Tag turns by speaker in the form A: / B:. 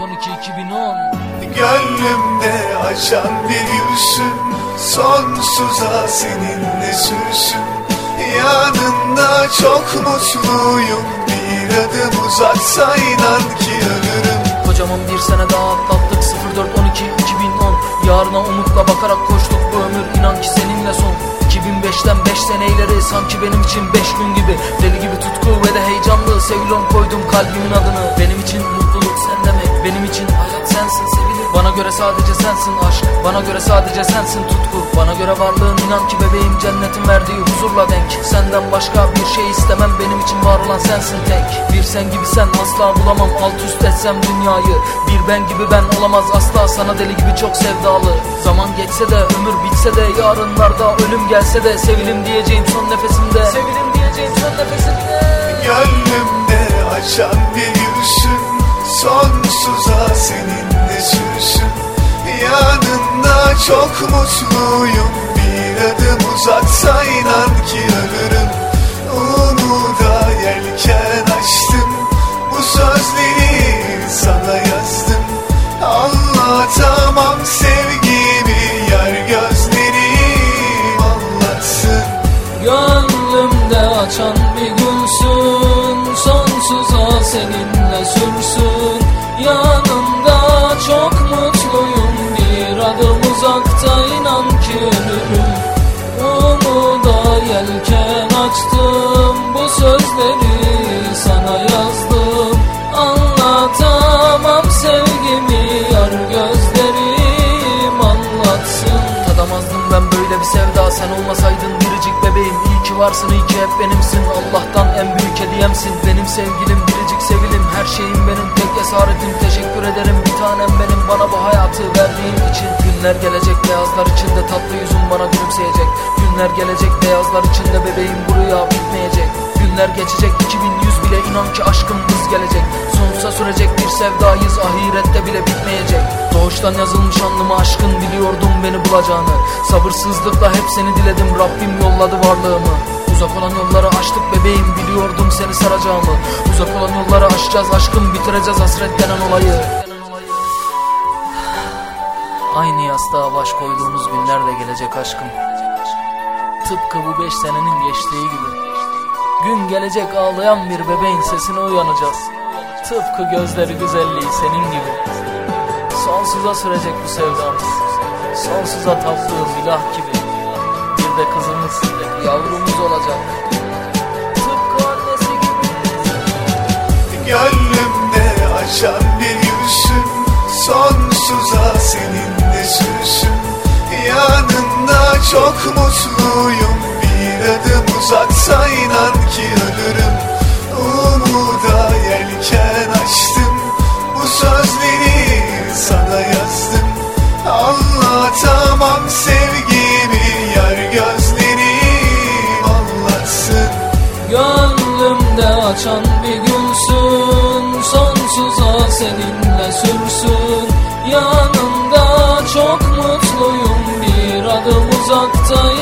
A: 12 2010
B: Gönlümde açan bir gülsün Sonsuza seninle sürsün. Yanında çok mutluyum Bir adım uzaksa inan ki ölürüm.
A: Kocaman bir sene daha atlattık 04 12 2010 Yarına umutla bakarak koştuk bu ömür inan ki seninle son. 2005'ten 5 sene ileri sanki benim için 5 gün gibi. Deli gibi tutku ve de heyecanlı Sevilon koydum kalbimin adını. Benim için mutluluk sen demek. Benim için hayat sensin sevilir Bana göre sadece sensin aşk. Bana göre sadece sensin tutku. Bana göre varlığın inan ki bebeğim cennetin verdiği huzurla denk. Senden başka bir şey istemem. Benim için var olan sensin tek. Bir sen gibi sen asla bulamam. Alt üst etsem dünyayı. Bir ben gibi ben olamaz asla. Sana deli gibi çok sevdalı. Zaman geçse de ömür bitse de yarınlarda ölüm gelse de Sevilim diyeceğim son nefesimde. Sevilim diyeceğim son nefesimde
B: Gönlümde açan bir gülsün Sonsuza seninle sürsün Yanında çok mutluyum Bir adım uzaksa inan ki ölürüm. Umuda yelken açtım Bu sözleri sana yazdım. Anlatamam sevgimi Yar gözlerim anlatsın.
A: Gönlümde açan bir Sonsuza seninle sürsün. Yanımda çok mutluyum. Bir adım uzakta inan ki ölürüm. Umuda yelken açtım. Bu sözleri sana yazdım. Anlatamam sevgimi. Yar gözlerim anlatsın. Tadamazdım ben böyle bir sevda. Sen olmasaydın biricik bebeğim. İyi ki varsın iyi ki hep benimsin. Allah'tan en büyük hediyemsin. Benim sevgilim sevilim Her şeyim benim. Tek esaretim Teşekkür ederim. Bir tanem benim. Bana bu hayatı verdiğin için. Günler gelecek beyazlar içinde. Tatlı yüzün bana gülümseyecek. Günler gelecek beyazlar içinde. Bebeğim bu rüya bitmeyecek. Günler geçecek. 2100 bile inan ki aşkımız gelecek. Sonsuza sürecek bir sevdayız. Ahirette bile bitmeyecek. Doğuştan yazılmış anlıma aşkın biliyordum beni bulacağını. Sabırsızlıkla hep seni diledim. Rabbim yolladı varlığımı Uzak olan yolları açtık bebeğim biliyordum seni saracağımı. Uzak olan yolları aşacağız aşkım bitireceğiz hasret denen olayı. Aynı yastığa baş koyduğumuz günler de gelecek aşkım. Tıpkı bu beş senenin geçtiği gibi. Gün gelecek ağlayan bir bebeğin sesine uyanacağız. Tıpkı gözleri güzelliği senin gibi. Sonsuza sürecek bu sevdamız. Sonsuza taptığım ilah gibi de kızımız, yavrumuz olacak. Tıpkı annesi gibi.
B: Gönlümde açan bir gülsün Sonsuza seninle sürsün. Yanında çok mutluyum
A: açan bir gülsün Sonsuza seninle sürsün. Yanında çok mutluyum Bir adım uzakta